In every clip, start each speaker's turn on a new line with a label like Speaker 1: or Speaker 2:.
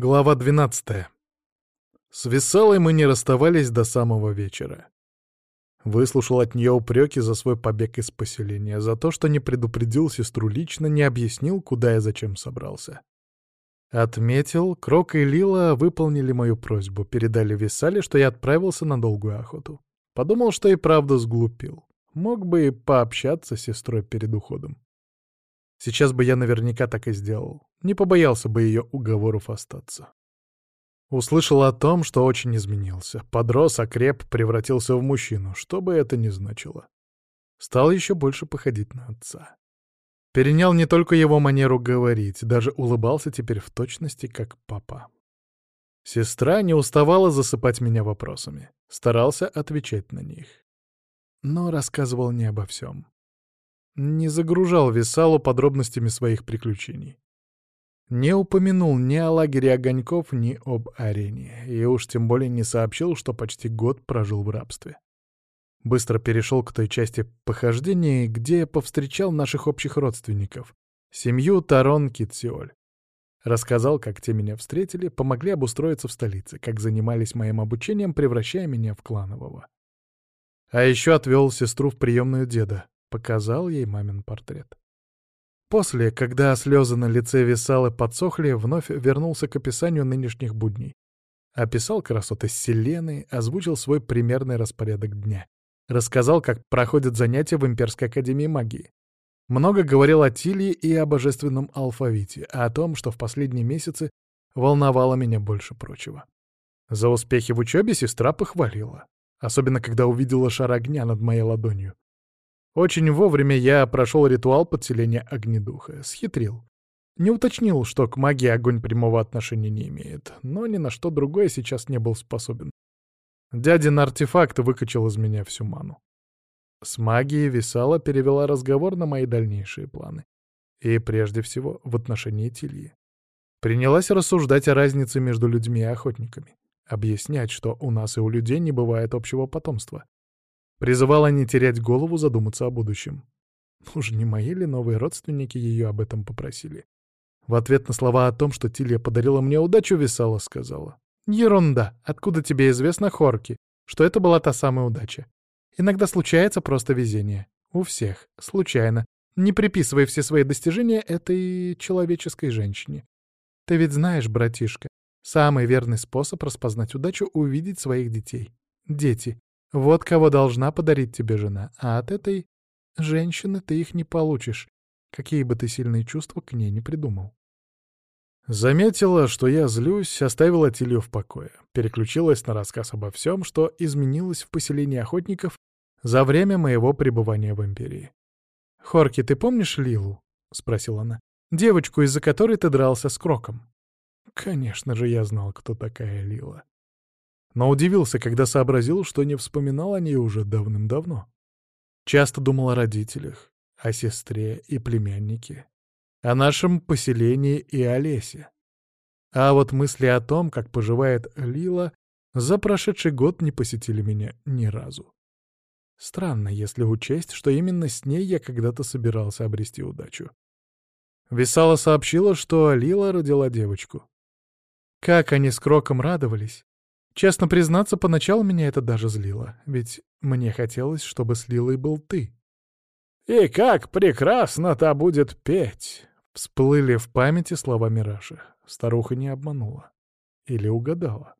Speaker 1: Глава 12. С Веселой мы не расставались до самого вечера. Выслушал от нее упреки за свой побег из поселения, за то, что не предупредил сестру лично, не объяснил, куда и зачем собрался. Отметил, Крок и Лила выполнили мою просьбу, передали Висале, что я отправился на долгую охоту. Подумал, что и правда сглупил. Мог бы и пообщаться с сестрой перед уходом. Сейчас бы я наверняка так и сделал. Не побоялся бы ее уговоров остаться. Услышал о том, что очень изменился. Подрос, окреп, превратился в мужчину, что бы это ни значило. Стал еще больше походить на отца. Перенял не только его манеру говорить, даже улыбался теперь в точности, как папа. Сестра не уставала засыпать меня вопросами. Старался отвечать на них. Но рассказывал не обо всем не загружал Висалу подробностями своих приключений. Не упомянул ни о лагере огоньков, ни об арене, и уж тем более не сообщил, что почти год прожил в рабстве. Быстро перешел к той части похождения, где повстречал наших общих родственников — семью Тарон Китсиоль. Рассказал, как те меня встретили, помогли обустроиться в столице, как занимались моим обучением, превращая меня в кланового. А еще отвел сестру в приемную деда, Показал ей мамин портрет. После, когда слезы на лице Висалы подсохли, вновь вернулся к описанию нынешних будней. Описал красоты Селены, озвучил свой примерный распорядок дня. Рассказал, как проходят занятия в Имперской Академии Магии. Много говорил о Тилье и о божественном алфавите, а о том, что в последние месяцы волновало меня больше прочего. За успехи в учебе сестра похвалила, особенно когда увидела шар огня над моей ладонью. Очень вовремя я прошел ритуал подселения огнедуха, схитрил. Не уточнил, что к магии огонь прямого отношения не имеет, но ни на что другое сейчас не был способен. Дядин артефакт выкачал из меня всю ману. С магией Висала перевела разговор на мои дальнейшие планы. И прежде всего в отношении Тильи. Принялась рассуждать о разнице между людьми и охотниками. Объяснять, что у нас и у людей не бывает общего потомства. Призывала не терять голову, задуматься о будущем. Уж не мои ли новые родственники ее об этом попросили? В ответ на слова о том, что Тилья подарила мне удачу, Висала сказала. «Ерунда! Откуда тебе известно, Хорки, что это была та самая удача? Иногда случается просто везение. У всех. Случайно. Не приписывай все свои достижения этой человеческой женщине. Ты ведь знаешь, братишка, самый верный способ распознать удачу — увидеть своих детей. Дети. Вот кого должна подарить тебе жена, а от этой женщины ты их не получишь, какие бы ты сильные чувства к ней не придумал. Заметила, что я злюсь, оставила Тилью в покое. Переключилась на рассказ обо всем, что изменилось в поселении охотников за время моего пребывания в Империи. «Хорки, ты помнишь Лилу?» — спросила она. «Девочку, из-за которой ты дрался с Кроком». Конечно же, я знал, кто такая Лила но удивился, когда сообразил, что не вспоминал о ней уже давным-давно. Часто думал о родителях, о сестре и племяннике, о нашем поселении и о лесе. А вот мысли о том, как поживает Лила, за прошедший год не посетили меня ни разу. Странно, если учесть, что именно с ней я когда-то собирался обрести удачу. Висала сообщила, что Лила родила девочку. Как они с Кроком радовались, Честно признаться, поначалу меня это даже злило, ведь мне хотелось, чтобы с Лилой был ты. «И как прекрасно-то будет петь!» Всплыли в памяти слова Мираши. Старуха не обманула. Или угадала.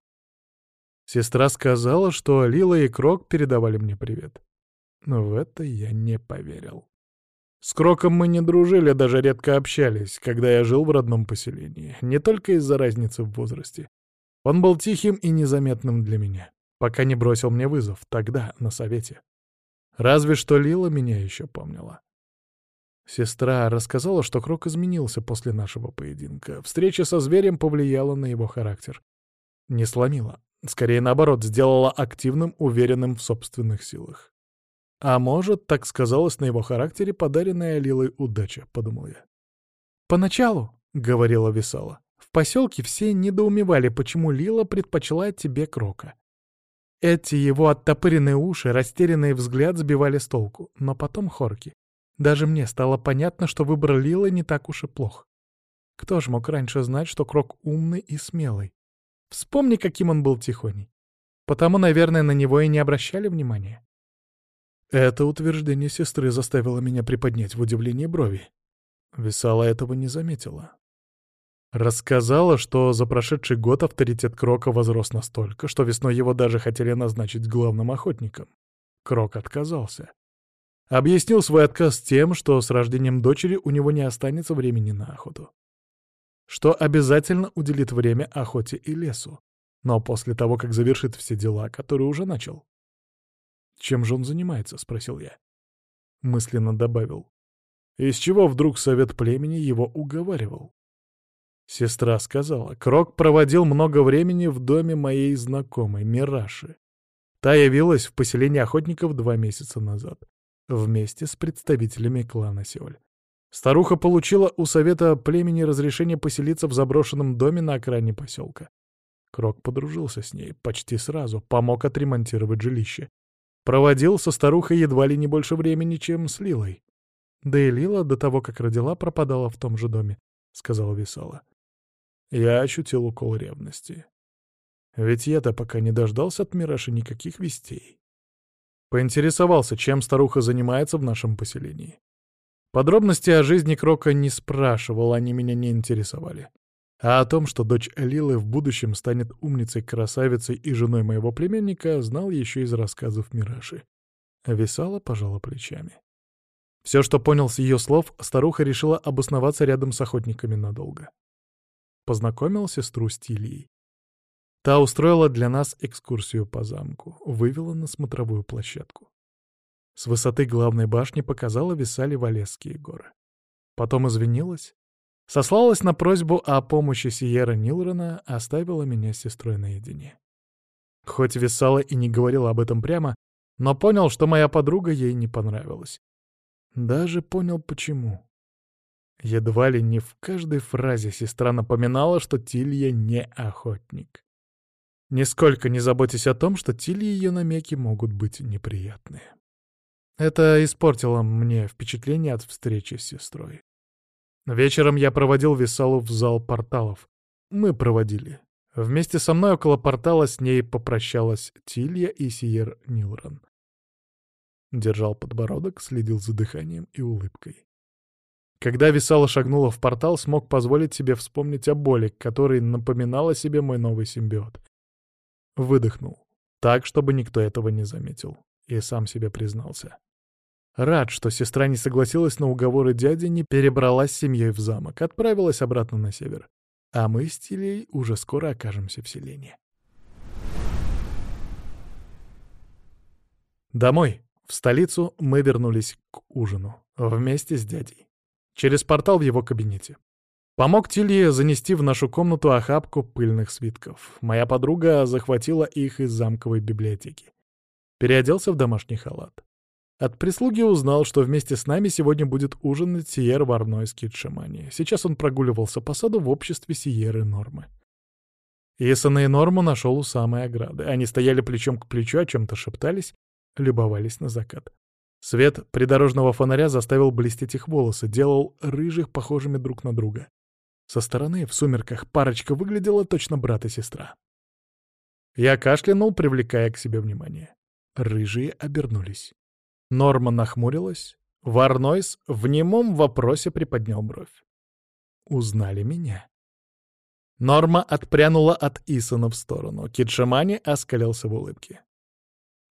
Speaker 1: Сестра сказала, что Лила и Крок передавали мне привет. Но в это я не поверил. С Кроком мы не дружили, даже редко общались, когда я жил в родном поселении. Не только из-за разницы в возрасте. Он был тихим и незаметным для меня, пока не бросил мне вызов, тогда, на совете. Разве что Лила меня еще помнила. Сестра рассказала, что Крок изменился после нашего поединка. Встреча со зверем повлияла на его характер. Не сломила. Скорее, наоборот, сделала активным, уверенным в собственных силах. А может, так сказалось на его характере подаренная Лилой удача, подумал я. «Поначалу», — говорила Висала, в поселке все недоумевали, почему Лила предпочла тебе Крока. Эти его оттопыренные уши, растерянный взгляд сбивали с толку, но потом Хорки. Даже мне стало понятно, что выбор Лилы не так уж и плох. Кто ж мог раньше знать, что Крок умный и смелый? Вспомни, каким он был тихоней. Потому, наверное, на него и не обращали внимания. Это утверждение сестры заставило меня приподнять в удивлении брови. Висала этого не заметила. Рассказала, что за прошедший год авторитет Крока возрос настолько, что весной его даже хотели назначить главным охотником. Крок отказался. Объяснил свой отказ тем, что с рождением дочери у него не останется времени на охоту. Что обязательно уделит время охоте и лесу, но после того, как завершит все дела, которые уже начал. «Чем же он занимается?» — спросил я. Мысленно добавил. Из чего вдруг совет племени его уговаривал? Сестра сказала, Крок проводил много времени в доме моей знакомой, Мираши. Та явилась в поселение охотников два месяца назад, вместе с представителями клана Сеоль. Старуха получила у совета племени разрешение поселиться в заброшенном доме на окраине поселка. Крок подружился с ней почти сразу, помог отремонтировать жилище. Проводил со старухой едва ли не больше времени, чем с Лилой. Да и Лила до того, как родила, пропадала в том же доме, — сказала Висала. Я ощутил укол ревности. Ведь я-то пока не дождался от Мираши никаких вестей. Поинтересовался, чем старуха занимается в нашем поселении. Подробности о жизни Крока не спрашивал, они меня не интересовали. А о том, что дочь Лилы в будущем станет умницей, красавицей и женой моего племенника, знал еще из рассказов Мираши. Висала пожала плечами. Все, что понял с ее слов, старуха решила обосноваться рядом с охотниками надолго познакомил сестру с Тильей. Та устроила для нас экскурсию по замку, вывела на смотровую площадку. С высоты главной башни показала Висали Валесские горы. Потом извинилась, сослалась на просьбу о помощи Сиера Нилрона, оставила меня с сестрой наедине. Хоть Висала и не говорила об этом прямо, но понял, что моя подруга ей не понравилась. Даже понял, почему. Едва ли не в каждой фразе сестра напоминала, что Тилья не охотник. Нисколько не заботясь о том, что Тилье ее намеки могут быть неприятные. Это испортило мне впечатление от встречи с сестрой. Вечером я проводил Висалу в зал порталов. Мы проводили. Вместе со мной около портала с ней попрощалась Тилья и Сиер Нилрон. Держал подбородок, следил за дыханием и улыбкой. Когда Висала шагнула в портал, смог позволить себе вспомнить о боли, которой напоминал о себе мой новый симбиот. Выдохнул. Так, чтобы никто этого не заметил. И сам себе признался. Рад, что сестра не согласилась на уговоры дяди, не перебралась с семьей в замок, отправилась обратно на север. А мы с Тилей уже скоро окажемся в селении. Домой, в столицу, мы вернулись к ужину. Вместе с дядей через портал в его кабинете. Помог Тилье занести в нашу комнату охапку пыльных свитков. Моя подруга захватила их из замковой библиотеки. Переоделся в домашний халат. От прислуги узнал, что вместе с нами сегодня будет ужинать Сиер Варнойский Шамани. Сейчас он прогуливался по саду в обществе Сиеры Нормы. Исана и Норму нашел у самой ограды. Они стояли плечом к плечу, о чем-то шептались, любовались на закат. Свет придорожного фонаря заставил блестеть их волосы, делал рыжих похожими друг на друга. Со стороны, в сумерках, парочка выглядела точно брат и сестра. Я кашлянул, привлекая к себе внимание. Рыжие обернулись. Норма нахмурилась. Варнойс в немом вопросе приподнял бровь. Узнали меня. Норма отпрянула от Исона в сторону. Китшимани оскалился в улыбке.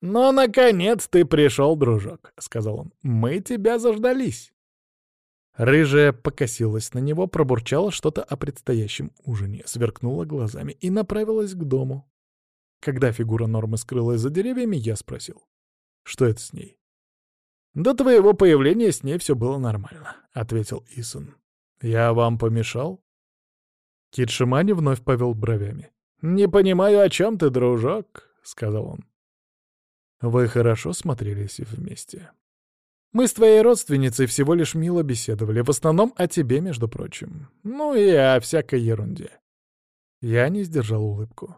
Speaker 1: «Ну, наконец ты пришел, дружок», — сказал он. «Мы тебя заждались». Рыжая покосилась на него, пробурчала что-то о предстоящем ужине, сверкнула глазами и направилась к дому. Когда фигура Нормы скрылась за деревьями, я спросил. «Что это с ней?» «До твоего появления с ней все было нормально», — ответил Исон. «Я вам помешал?» Кит Шимани вновь повел бровями. «Не понимаю, о чем ты, дружок», — сказал он. Вы хорошо смотрелись вместе. Мы с твоей родственницей всего лишь мило беседовали, в основном о тебе, между прочим. Ну и о всякой ерунде. Я не сдержал улыбку.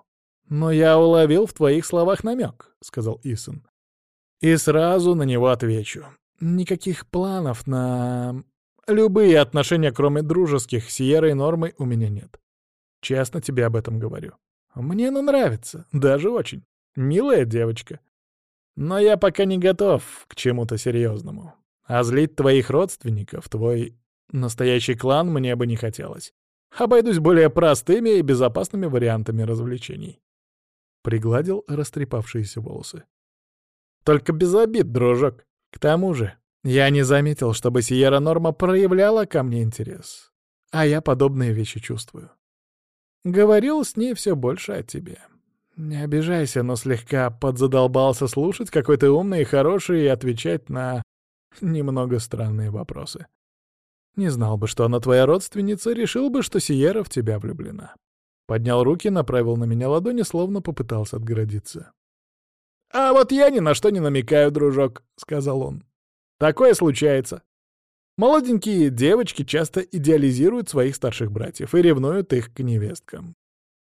Speaker 1: «Но я уловил в твоих словах намек», — сказал Исон. «И сразу на него отвечу. Никаких планов на... Любые отношения, кроме дружеских, с Сиерой Нормой у меня нет. Честно тебе об этом говорю. Мне она нравится, даже очень. Милая девочка. Но я пока не готов к чему-то серьезному. А злить твоих родственников, твой настоящий клан мне бы не хотелось. Обойдусь более простыми и безопасными вариантами развлечений. Пригладил растрепавшиеся волосы. Только без обид, дружок. К тому же, я не заметил, чтобы Сиера Норма проявляла ко мне интерес. А я подобные вещи чувствую. Говорил с ней все больше о тебе. Не обижайся, но слегка подзадолбался слушать, какой ты умный и хороший, и отвечать на немного странные вопросы. Не знал бы, что она твоя родственница, решил бы, что Сиера в тебя влюблена. Поднял руки, направил на меня ладони, словно попытался отгородиться. «А вот я ни на что не намекаю, дружок», — сказал он. «Такое случается. Молоденькие девочки часто идеализируют своих старших братьев и ревнуют их к невесткам.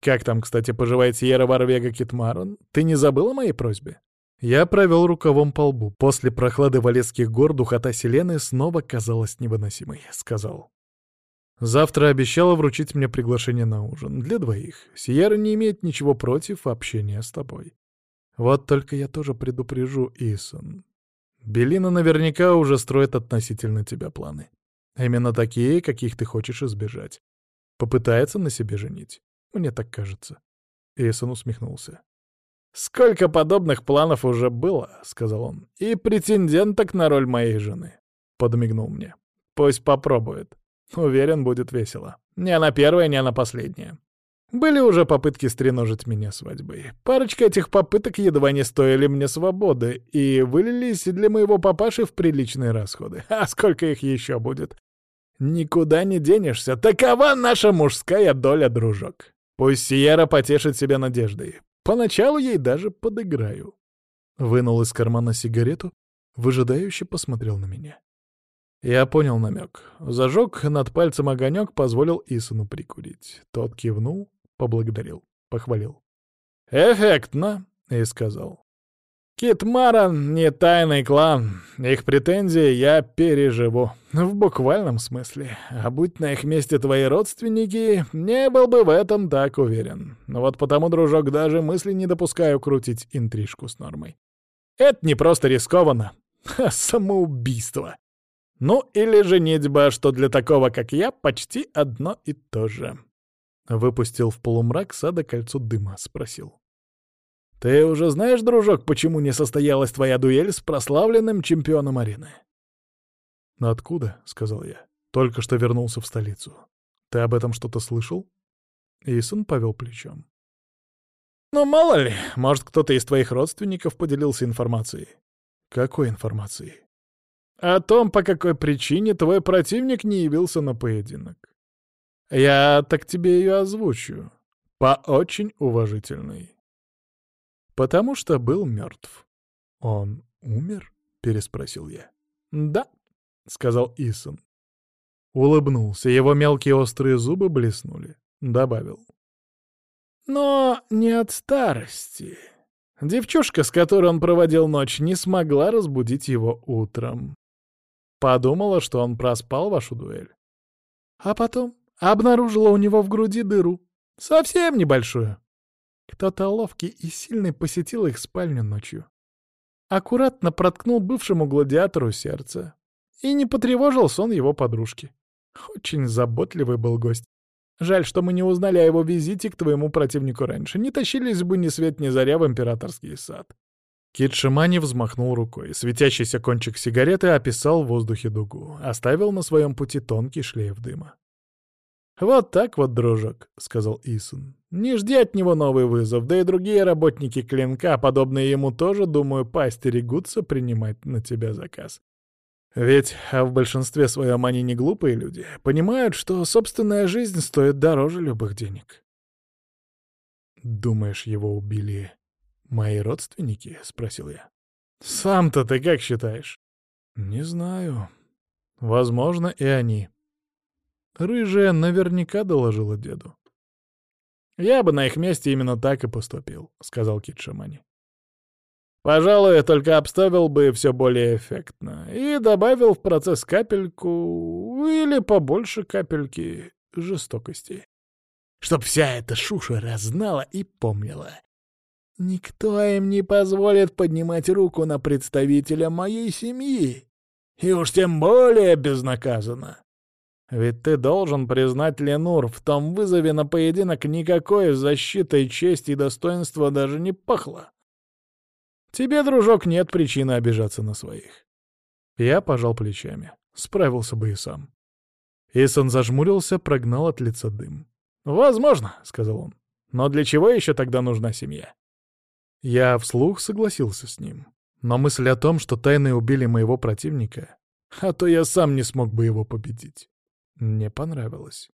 Speaker 1: Как там, кстати, поживает Сьерра Варвега Китмарон? Ты не забыл о моей просьбе? Я провел рукавом по лбу. После прохлады Валецких гор духота Селены снова казалась невыносимой, сказал. Завтра обещала вручить мне приглашение на ужин. Для двоих. Сьерра не имеет ничего против общения с тобой. Вот только я тоже предупрежу Исон. Белина наверняка уже строит относительно тебя планы. Именно такие, каких ты хочешь избежать. Попытается на себе женить. Мне так кажется. Эйсон усмехнулся. «Сколько подобных планов уже было», — сказал он. «И претенденток на роль моей жены», — подмигнул мне. «Пусть попробует. Уверен, будет весело. Не она первая, не она последняя. Были уже попытки стреножить меня свадьбой. Парочка этих попыток едва не стоили мне свободы и вылились для моего папаши в приличные расходы. А сколько их еще будет? Никуда не денешься. Такова наша мужская доля, дружок. Пусть Сиера потешит себя надеждой. Поначалу ей даже подыграю. Вынул из кармана сигарету, выжидающе посмотрел на меня. Я понял намек. Зажег над пальцем огонек, позволил Исану прикурить. Тот кивнул, поблагодарил, похвалил. «Эффектно», — и сказал. Китмаран — не тайный клан. Их претензии я переживу. В буквальном смысле. А будь на их месте твои родственники, не был бы в этом так уверен. Вот потому, дружок, даже мысли не допускаю крутить интрижку с нормой. Это не просто рискованно, а самоубийство. Ну или женитьба, что для такого, как я, почти одно и то же. Выпустил в полумрак сада кольцо дыма, спросил. «Ты уже знаешь, дружок, почему не состоялась твоя дуэль с прославленным чемпионом арены?» «Откуда?» — сказал я. «Только что вернулся в столицу. Ты об этом что-то слышал?» Исон повел плечом. «Ну, мало ли, может, кто-то из твоих родственников поделился информацией». «Какой информацией?» «О том, по какой причине твой противник не явился на поединок. Я так тебе ее озвучу. По очень уважительной. Потому что был мертв. «Он умер?» — переспросил я. «Да», — сказал Исон. Улыбнулся, его мелкие острые зубы блеснули. Добавил. «Но не от старости. Девчушка, с которой он проводил ночь, не смогла разбудить его утром. Подумала, что он проспал вашу дуэль. А потом обнаружила у него в груди дыру. Совсем небольшую. Кто-то ловкий и сильный посетил их спальню ночью. Аккуратно проткнул бывшему гладиатору сердце. И не потревожил сон его подружки. Очень заботливый был гость. Жаль, что мы не узнали о его визите к твоему противнику раньше. Не тащились бы ни свет ни заря в императорский сад. Кит Шимани взмахнул рукой. Светящийся кончик сигареты описал в воздухе дугу. Оставил на своем пути тонкий шлейф дыма. «Вот так вот, дружок», — сказал Исон. «Не жди от него новый вызов, да и другие работники клинка, подобные ему тоже, думаю, поостерегутся принимать на тебя заказ. Ведь а в большинстве своем они не глупые люди, понимают, что собственная жизнь стоит дороже любых денег». «Думаешь, его убили мои родственники?» — спросил я. «Сам-то ты как считаешь?» «Не знаю. Возможно, и они». Рыжая наверняка доложила деду. «Я бы на их месте именно так и поступил», — сказал Кит Шамани. «Пожалуй, только обставил бы все более эффектно и добавил в процесс капельку или побольше капельки жестокости. Чтоб вся эта шушера знала и помнила. Никто им не позволит поднимать руку на представителя моей семьи. И уж тем более безнаказанно. Ведь ты должен признать, Ленур, в том вызове на поединок никакой защитой чести и достоинства даже не пахло. Тебе, дружок, нет причины обижаться на своих. Я пожал плечами. Справился бы и сам. Исон зажмурился, прогнал от лица дым. «Возможно», — сказал он. «Но для чего еще тогда нужна семья?» Я вслух согласился с ним. Но мысль о том, что тайны убили моего противника, а то я сам не смог бы его победить, не понравилась.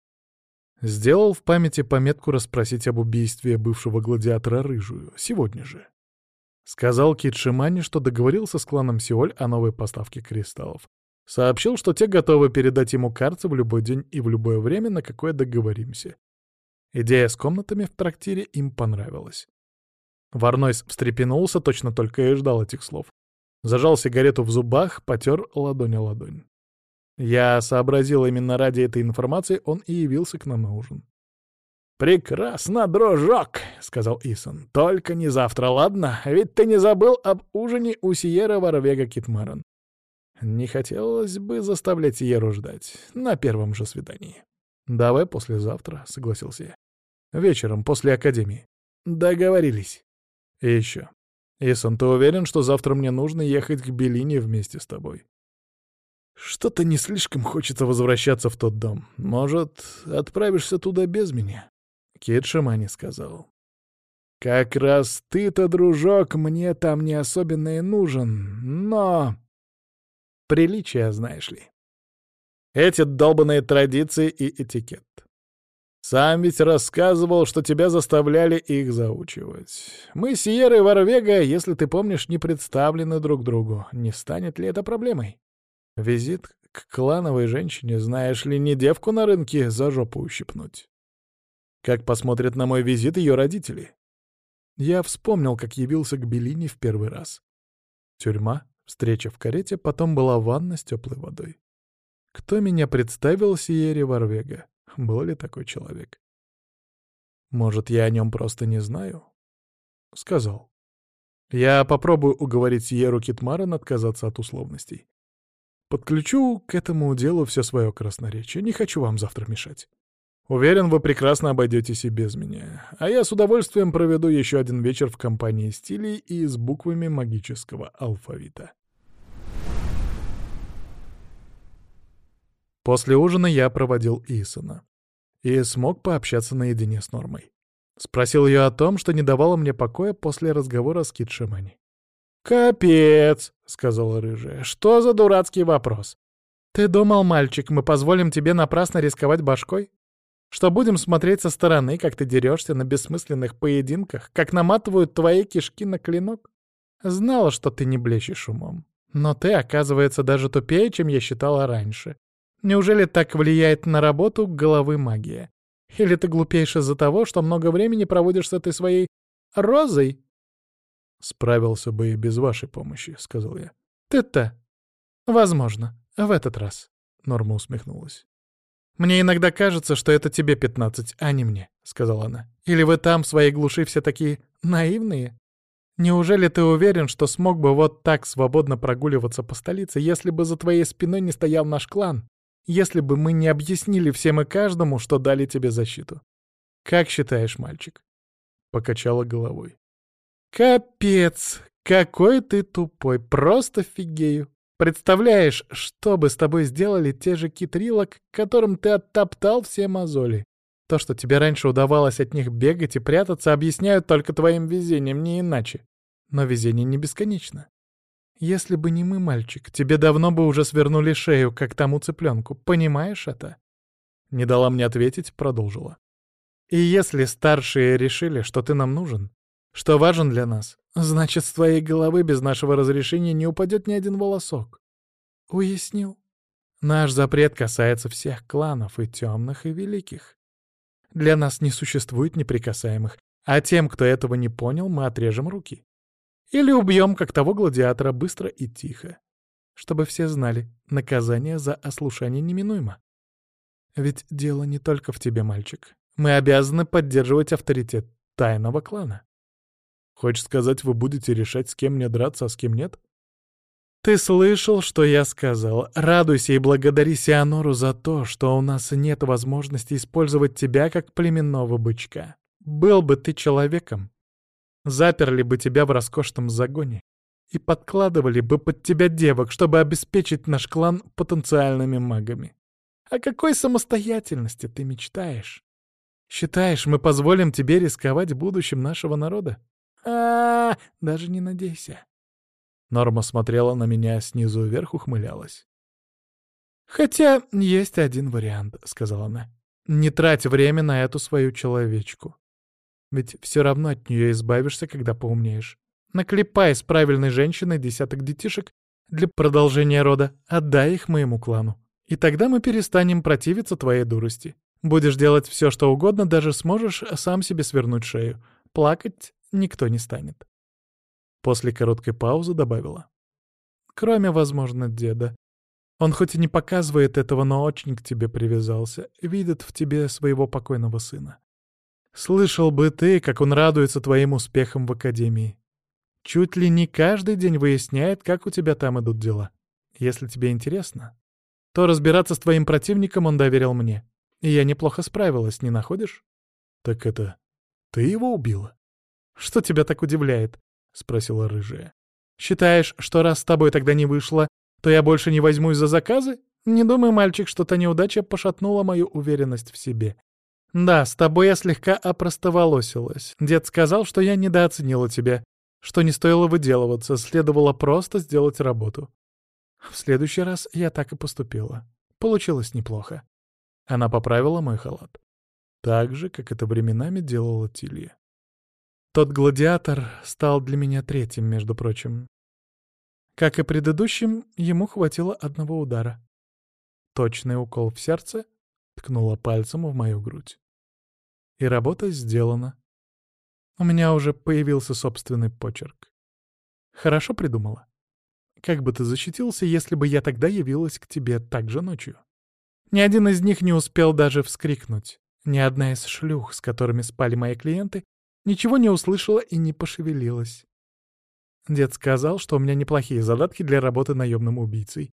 Speaker 1: Сделал в памяти пометку расспросить об убийстве бывшего гладиатора Рыжую, сегодня же. Сказал Кит Шимани, что договорился с кланом Сиоль о новой поставке кристаллов. Сообщил, что те готовы передать ему карты в любой день и в любое время, на какое договоримся. Идея с комнатами в трактире им понравилась. Варнойс встрепенулся, точно только и ждал этих слов. Зажал сигарету в зубах, потер ладонь о ладонь. Я сообразил именно ради этой информации, он и явился к нам на ужин. «Прекрасно, дружок!» — сказал Исон. «Только не завтра, ладно? Ведь ты не забыл об ужине у Сиера Варвега Китмаран. Не хотелось бы заставлять Сиеру ждать на первом же свидании». «Давай послезавтра», — согласился я. «Вечером, после Академии». «Договорились». «И еще. Исон, ты уверен, что завтра мне нужно ехать к Белине вместе с тобой?» «Что-то не слишком хочется возвращаться в тот дом. Может, отправишься туда без меня?» Кит Шамани сказал. «Как раз ты-то, дружок, мне там не особенно и нужен, но...» Приличия, знаешь ли. Эти долбанные традиции и этикет. Сам ведь рассказывал, что тебя заставляли их заучивать. Мы с Сиерой Варвега, если ты помнишь, не представлены друг другу. Не станет ли это проблемой? Визит к клановой женщине, знаешь ли, не девку на рынке за жопу ущипнуть. Как посмотрят на мой визит ее родители? Я вспомнил, как явился к Белине в первый раз. Тюрьма, встреча в карете, потом была ванна с теплой водой. Кто меня представил Сиере Варвега? Был ли такой человек? Может, я о нем просто не знаю? Сказал. Я попробую уговорить Сиеру Китмаран отказаться от условностей. Подключу к этому делу все свое красноречие. Не хочу вам завтра мешать. Уверен, вы прекрасно обойдетесь и без меня. А я с удовольствием проведу еще один вечер в компании стилей и с буквами магического алфавита. После ужина я проводил Исона и смог пообщаться наедине с Нормой. Спросил ее о том, что не давало мне покоя после разговора с Кит Шимани. «Капец!» — сказала рыжая. «Что за дурацкий вопрос? Ты думал, мальчик, мы позволим тебе напрасно рисковать башкой? Что будем смотреть со стороны, как ты дерешься на бессмысленных поединках, как наматывают твои кишки на клинок? Знала, что ты не блещешь умом. Но ты, оказывается, даже тупее, чем я считала раньше. Неужели так влияет на работу головы магия? Или ты глупеешь из-за того, что много времени проводишь с этой своей розой? «Справился бы и без вашей помощи», — сказал я. «Ты-то?» «Возможно. В этот раз», — Норма усмехнулась. «Мне иногда кажется, что это тебе пятнадцать, а не мне», — сказала она. «Или вы там, в своей глуши, все такие наивные? Неужели ты уверен, что смог бы вот так свободно прогуливаться по столице, если бы за твоей спиной не стоял наш клан? Если бы мы не объяснили всем и каждому, что дали тебе защиту? Как считаешь, мальчик?» Покачала головой. «Капец! Какой ты тупой! Просто фигею!» Представляешь, что бы с тобой сделали те же китрилок, которым ты оттоптал все мозоли? То, что тебе раньше удавалось от них бегать и прятаться, объясняют только твоим везением, не иначе. Но везение не бесконечно. Если бы не мы, мальчик, тебе давно бы уже свернули шею, как тому цыпленку. Понимаешь это? Не дала мне ответить, продолжила. И если старшие решили, что ты нам нужен, что важен для нас, значит, с твоей головы без нашего разрешения не упадет ни один волосок. Уяснил? Наш запрет касается всех кланов, и темных, и великих. Для нас не существует неприкасаемых, а тем, кто этого не понял, мы отрежем руки. Или убьем, как того гладиатора, быстро и тихо. Чтобы все знали, наказание за ослушание неминуемо. Ведь дело не только в тебе, мальчик. Мы обязаны поддерживать авторитет тайного клана. Хочешь сказать, вы будете решать, с кем мне драться, а с кем нет? Ты слышал, что я сказал. Радуйся и благодари Сианору за то, что у нас нет возможности использовать тебя как племенного бычка. Был бы ты человеком, заперли бы тебя в роскошном загоне и подкладывали бы под тебя девок, чтобы обеспечить наш клан потенциальными магами. О какой самостоятельности ты мечтаешь? Считаешь, мы позволим тебе рисковать будущим нашего народа? А, даже не надейся. Норма смотрела на меня снизу вверх, ухмылялась. «Хотя есть один вариант», — сказала она. «Не трать время на эту свою человечку. Ведь все равно от нее избавишься, когда поумнеешь. Наклепай с правильной женщиной десяток детишек для продолжения рода, отдай их моему клану. И тогда мы перестанем противиться твоей дурости. Будешь делать все, что угодно, даже сможешь сам себе свернуть шею. Плакать никто не станет. После короткой паузы добавила. Кроме, возможно, деда. Он хоть и не показывает этого, но очень к тебе привязался, видит в тебе своего покойного сына. Слышал бы ты, как он радуется твоим успехам в академии. Чуть ли не каждый день выясняет, как у тебя там идут дела. Если тебе интересно, то разбираться с твоим противником он доверил мне. И я неплохо справилась, не находишь? Так это ты его убила? Что тебя так удивляет? — спросила рыжая. «Считаешь, что раз с тобой тогда не вышло, то я больше не возьмусь за заказы? Не думай, мальчик, что та неудача пошатнула мою уверенность в себе. Да, с тобой я слегка опростоволосилась. Дед сказал, что я недооценила тебя, что не стоило выделываться, следовало просто сделать работу. В следующий раз я так и поступила. Получилось неплохо. Она поправила мой халат. Так же, как это временами делала Тилья. Тот гладиатор стал для меня третьим, между прочим. Как и предыдущим, ему хватило одного удара. Точный укол в сердце ткнула пальцем в мою грудь. И работа сделана. У меня уже появился собственный почерк. Хорошо придумала. Как бы ты защитился, если бы я тогда явилась к тебе так же ночью? Ни один из них не успел даже вскрикнуть. Ни одна из шлюх, с которыми спали мои клиенты, Ничего не услышала и не пошевелилась. Дед сказал, что у меня неплохие задатки для работы наемным убийцей.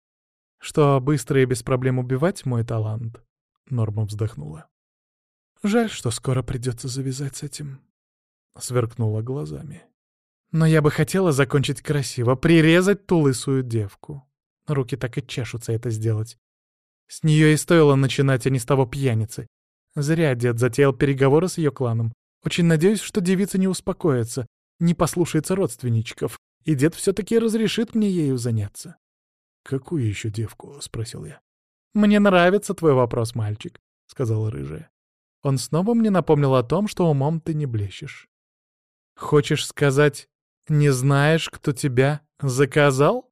Speaker 1: Что быстро и без проблем убивать — мой талант. Норма вздохнула. Жаль, что скоро придется завязать с этим. Сверкнула глазами. Но я бы хотела закончить красиво, прирезать ту лысую девку. Руки так и чешутся это сделать. С нее и стоило начинать, а не с того пьяницы. Зря дед затеял переговоры с ее кланом. Очень надеюсь, что девица не успокоится, не послушается родственничков, и дед все-таки разрешит мне ею заняться. «Какую еще девку?» — спросил я. «Мне нравится твой вопрос, мальчик», — сказала рыжая. Он снова мне напомнил о том, что умом ты не блещешь. «Хочешь сказать, не знаешь, кто тебя заказал?»